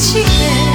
欺骗。